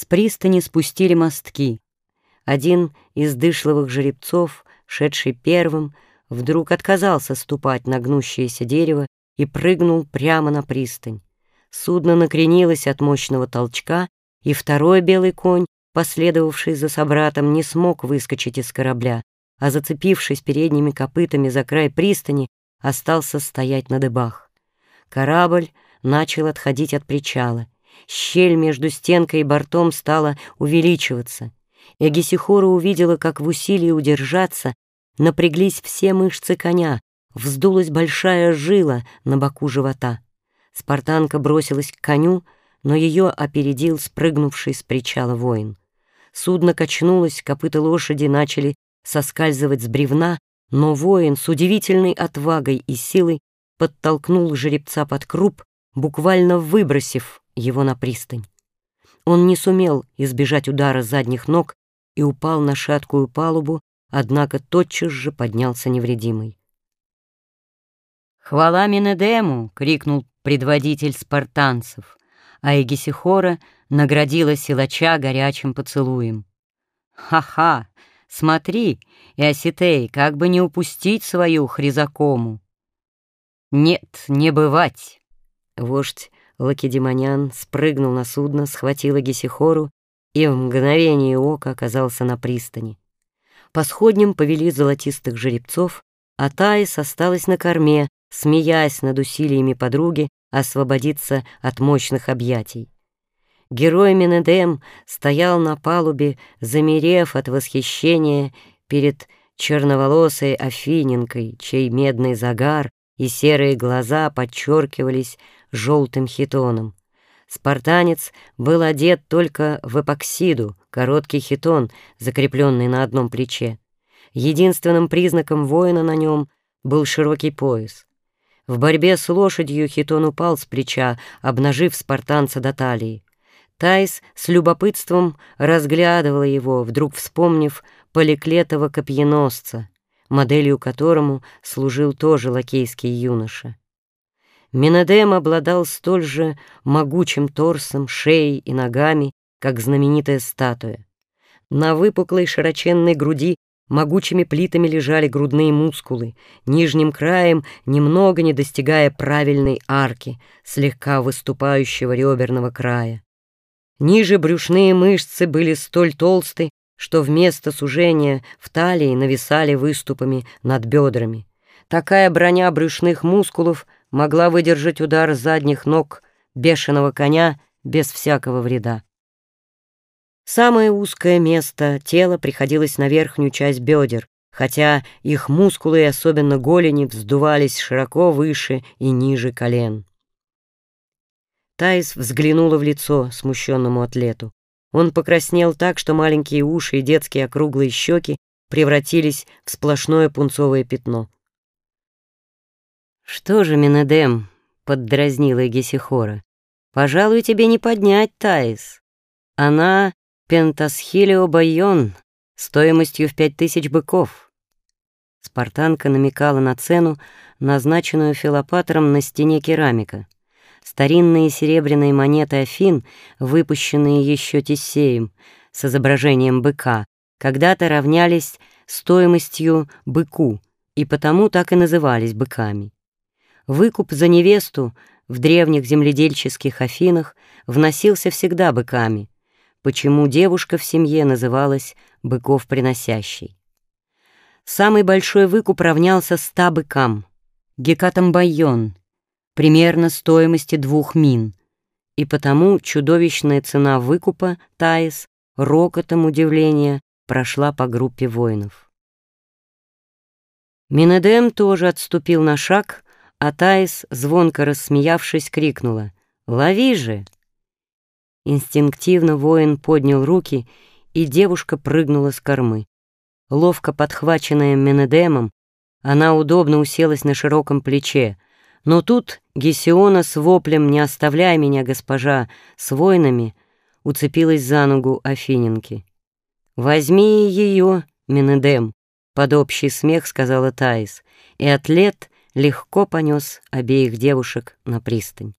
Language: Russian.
С пристани спустили мостки. Один из дышловых жеребцов, шедший первым, вдруг отказался ступать на гнущееся дерево и прыгнул прямо на пристань. Судно накренилось от мощного толчка, и второй белый конь, последовавший за собратом, не смог выскочить из корабля, а, зацепившись передними копытами за край пристани, остался стоять на дыбах. Корабль начал отходить от причала. Щель между стенкой и бортом стала увеличиваться. Эгисихора увидела, как в усилии удержаться напряглись все мышцы коня, вздулась большая жила на боку живота. Спартанка бросилась к коню, но ее опередил спрыгнувший с причала воин. Судно качнулось, копыта лошади начали соскальзывать с бревна, но воин с удивительной отвагой и силой подтолкнул жеребца под круп, буквально выбросив его на пристань. Он не сумел избежать удара задних ног и упал на шаткую палубу, однако тотчас же поднялся невредимый. «Хвала Минедему!» — крикнул предводитель спартанцев, а Эгисихора наградила силача горячим поцелуем. «Ха-ха! Смотри, Иоситей, как бы не упустить свою хризакому!» «Нет, не бывать!» Вождь Лакедемонян спрыгнул на судно, схватил Эгисихору и в мгновение ока оказался на пристани. По сходням повели золотистых жеребцов, а Таис осталась на корме, смеясь над усилиями подруги освободиться от мощных объятий. Герой Менедем стоял на палубе, замерев от восхищения перед черноволосой Афиненкой, чей медный загар и серые глаза подчеркивались желтым хитоном. Спартанец был одет только в эпоксиду, короткий хитон, закрепленный на одном плече. Единственным признаком воина на нем был широкий пояс. В борьбе с лошадью хитон упал с плеча, обнажив спартанца до талии. Тайс с любопытством разглядывала его, вдруг вспомнив Поликлетова копьеносца, моделью которому служил тоже лакейский юноша. Минадем обладал столь же могучим торсом, шеей и ногами, как знаменитая статуя. На выпуклой широченной груди могучими плитами лежали грудные мускулы, нижним краем, немного не достигая правильной арки, слегка выступающего реберного края. Ниже брюшные мышцы были столь толсты, что вместо сужения в талии нависали выступами над бедрами. Такая броня брюшных мускулов — могла выдержать удар задних ног бешеного коня без всякого вреда. Самое узкое место тела приходилось на верхнюю часть бедер, хотя их мускулы и особенно голени вздувались широко выше и ниже колен. Таис взглянула в лицо смущенному атлету. Он покраснел так, что маленькие уши и детские округлые щеки превратились в сплошное пунцовое пятно. «Что же, Минедем?» — поддразнила Гесихора. «Пожалуй, тебе не поднять, Таис. Она пентасхилио байон стоимостью в пять тысяч быков». Спартанка намекала на цену, назначенную филопатором на стене керамика. Старинные серебряные монеты Афин, выпущенные еще Тесеем, с изображением быка, когда-то равнялись стоимостью быку, и потому так и назывались быками. Выкуп за невесту в древних земледельческих Афинах вносился всегда быками, почему девушка в семье называлась быков приносящей. Самый большой выкуп равнялся ста быкам, гекатам примерно стоимости двух мин, и потому чудовищная цена выкупа Таис рокотом удивления прошла по группе воинов. Минедем тоже отступил на шаг, а Таис, звонко рассмеявшись, крикнула «Лови же!». Инстинктивно воин поднял руки, и девушка прыгнула с кормы. Ловко подхваченная Менедемом, она удобно уселась на широком плече, но тут Гесиона с воплем «Не оставляй меня, госпожа!» с воинами уцепилась за ногу Афиненки. «Возьми ее, Менедем!» — под общий смех сказала Таис, и атлет легко понес обеих девушек на пристань.